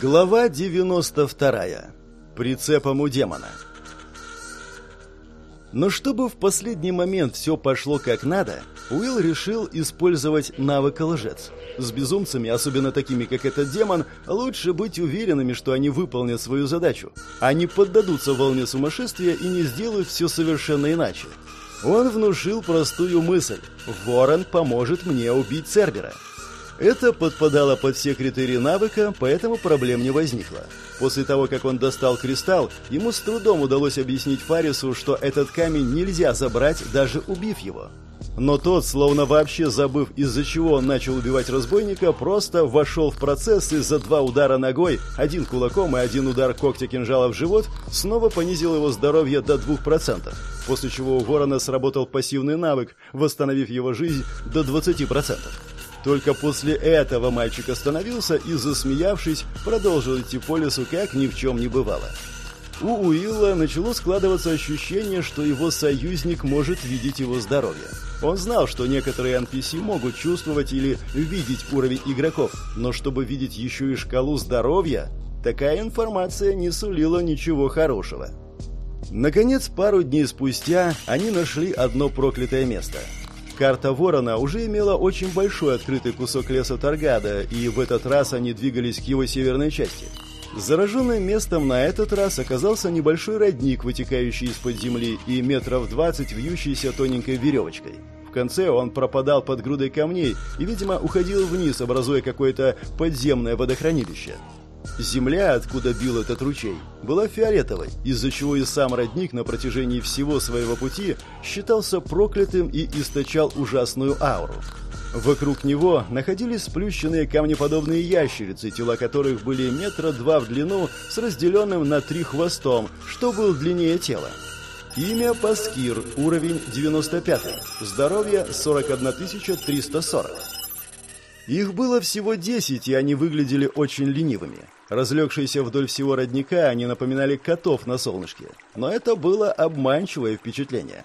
Глава 92. Прицепом у демона. Но чтобы в последний момент все пошло как надо, Уилл решил использовать навык лжец. С безумцами, особенно такими, как этот демон, лучше быть уверенными, что они выполнят свою задачу, не поддадутся волне сумасшествия и не сделают все совершенно иначе. Он внушил простую мысль «Ворон поможет мне убить Цербера». Это подпадало под все критерии навыка, поэтому проблем не возникло. После того, как он достал кристалл, ему с трудом удалось объяснить Фарису, что этот камень нельзя забрать, даже убив его. Но тот, словно вообще забыв, из-за чего он начал убивать разбойника, просто вошел в процесс и за два удара ногой, один кулаком и один удар когтя кинжала в живот, снова понизил его здоровье до 2%, после чего у ворона сработал пассивный навык, восстановив его жизнь до 20%. Только после этого мальчик остановился и, засмеявшись, продолжил идти по лесу, как ни в чем не бывало. У Уилла начало складываться ощущение, что его союзник может видеть его здоровье. Он знал, что некоторые NPC могут чувствовать или видеть уровень игроков, но чтобы видеть еще и шкалу здоровья, такая информация не сулила ничего хорошего. Наконец, пару дней спустя они нашли одно проклятое место – Карта Ворона уже имела очень большой открытый кусок леса Таргада, и в этот раз они двигались к его северной части. Зараженным местом на этот раз оказался небольшой родник, вытекающий из-под земли и метров двадцать вьющийся тоненькой веревочкой. В конце он пропадал под грудой камней и, видимо, уходил вниз, образуя какое-то подземное водохранилище. Земля, откуда бил этот ручей, была фиолетовой, из-за чего и сам родник на протяжении всего своего пути считался проклятым и источал ужасную ауру. Вокруг него находились сплющенные камнеподобные ящерицы, тела которых были метра два в длину с разделенным на три хвостом, что был длиннее тела. Имя Паскир, уровень 95, здоровье 41 340. Их было всего десять, и они выглядели очень ленивыми. Разлегшиеся вдоль всего родника, они напоминали котов на солнышке. Но это было обманчивое впечатление.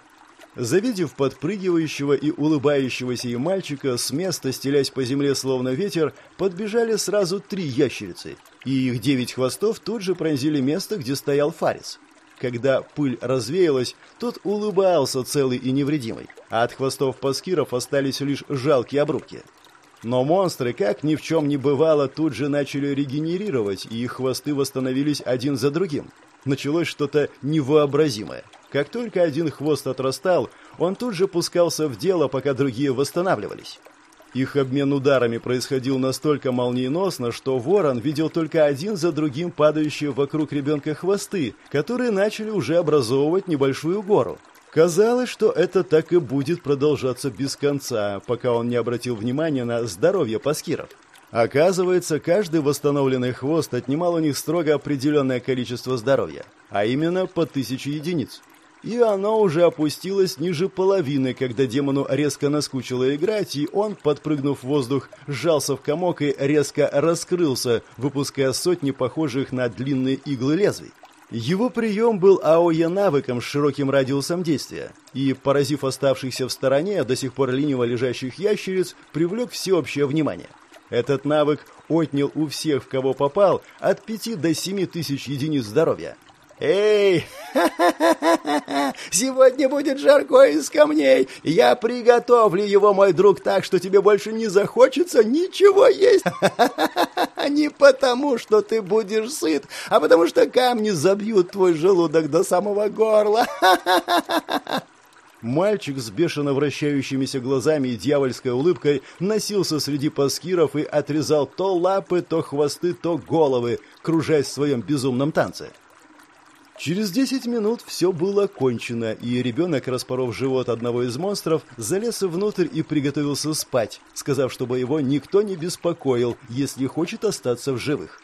Завидев подпрыгивающего и улыбающегося им мальчика, с места, стелясь по земле словно ветер, подбежали сразу три ящерицы, и их девять хвостов тут же пронзили место, где стоял Фарис. Когда пыль развеялась, тот улыбался целый и невредимый, а от хвостов паскиров остались лишь жалкие обрубки. Но монстры, как ни в чем не бывало, тут же начали регенерировать, и их хвосты восстановились один за другим. Началось что-то невообразимое. Как только один хвост отрастал, он тут же пускался в дело, пока другие восстанавливались. Их обмен ударами происходил настолько молниеносно, что ворон видел только один за другим падающие вокруг ребенка хвосты, которые начали уже образовывать небольшую гору. Казалось, что это так и будет продолжаться без конца, пока он не обратил внимания на здоровье паскиров. Оказывается, каждый восстановленный хвост отнимал у них строго определенное количество здоровья, а именно по тысяче единиц. И оно уже опустилось ниже половины, когда демону резко наскучило играть, и он, подпрыгнув в воздух, сжался в комок и резко раскрылся, выпуская сотни похожих на длинные иглы лезвий. Его прием был АОЕ навыком с широким радиусом действия, и, поразив оставшихся в стороне, до сих пор лениво лежащих ящериц, привлек всеобщее внимание. Этот навык отнял у всех, в кого попал, от пяти до семи тысяч единиц здоровья. «Эй, сегодня будет жарко из камней. Я приготовлю его, мой друг, так, что тебе больше не захочется ничего есть. Не потому, что ты будешь сыт, а потому что камни забьют твой желудок до самого горла. Мальчик с бешено вращающимися глазами и дьявольской улыбкой носился среди паскиров и отрезал то лапы, то хвосты, то головы, кружась в своем безумном танце. Через 10 минут все было кончено, и ребенок, распоров живот одного из монстров, залез внутрь и приготовился спать, сказав, чтобы его никто не беспокоил, если хочет остаться в живых.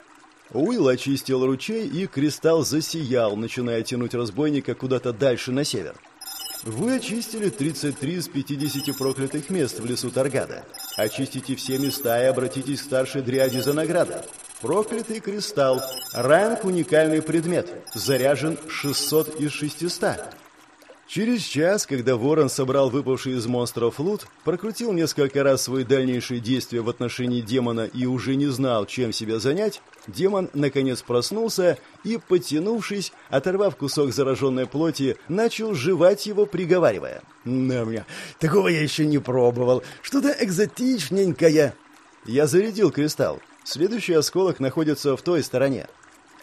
Уилл очистил ручей, и кристалл засиял, начиная тянуть разбойника куда-то дальше на север. Вы очистили 33 из 50 проклятых мест в лесу Таргада. Очистите все места и обратитесь к старшей дряди за наградой. Проклятый кристалл. Ранг уникальный предмет. Заряжен 600 из 600. Через час, когда Ворон собрал выпавший из монстров лут, прокрутил несколько раз свои дальнейшие действия в отношении демона и уже не знал, чем себя занять, демон наконец проснулся и, потянувшись, оторвав кусок зараженной плоти, начал жевать его, приговаривая. «На мне, такого я еще не пробовал, что-то экзотичненькое». Я зарядил кристалл. Следующий осколок находится в той стороне.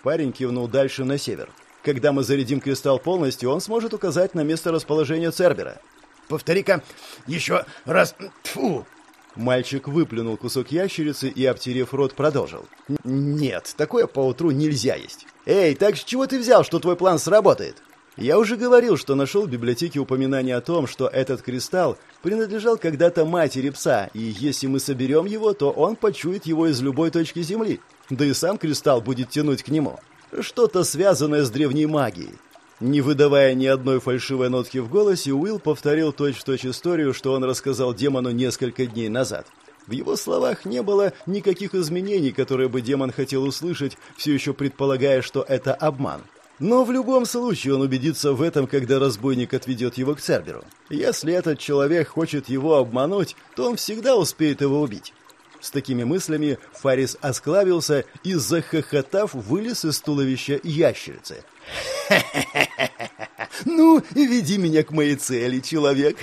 Парень кивнул дальше на север. Когда мы зарядим кристалл полностью, он сможет указать на место расположения Цербера. Повтори-ка еще раз. Тьфу! Мальчик выплюнул кусок ящерицы и, обтерев рот, продолжил. «Нет, такое поутру нельзя есть. Эй, так с чего ты взял, что твой план сработает?» Я уже говорил, что нашел в библиотеке упоминание о том, что этот кристалл принадлежал когда-то матери пса, и если мы соберем его, то он почует его из любой точки Земли. Да и сам кристалл будет тянуть к нему. Что-то связанное с древней магией. Не выдавая ни одной фальшивой нотки в голосе, Уилл повторил точь-в-точь -точь историю, что он рассказал демону несколько дней назад. В его словах не было никаких изменений, которые бы демон хотел услышать, все еще предполагая, что это обман. Но в любом случае он убедится в этом, когда разбойник отведет его к Церберу. Если этот человек хочет его обмануть, то он всегда успеет его убить. С такими мыслями Фарис осклавился и, захохотав, вылез из туловища ящерицы. «Ну, веди меня к моей цели, человек!»